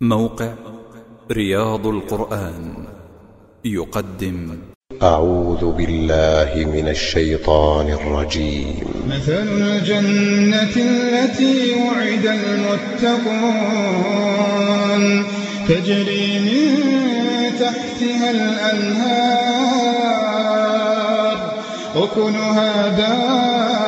موقع رياض القرآن يقدم. أعوذ بالله من الشيطان الرجيم. مثل الجنة التي وعد المتقون. تجري من تحتها الأنهار. أكلها دائم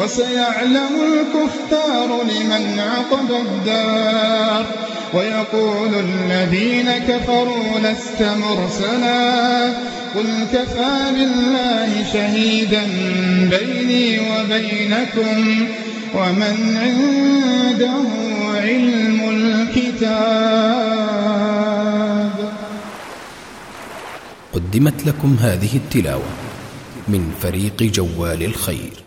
وسيعلم الكفار لمن عقب الدار. ويقول الذين كفروا لست مرسلا. قل كفى بالله شهيدا بيني وبينكم ومن عنده علم الكتاب. قدمت لكم هذه التلاوة من فريق جوال الخير.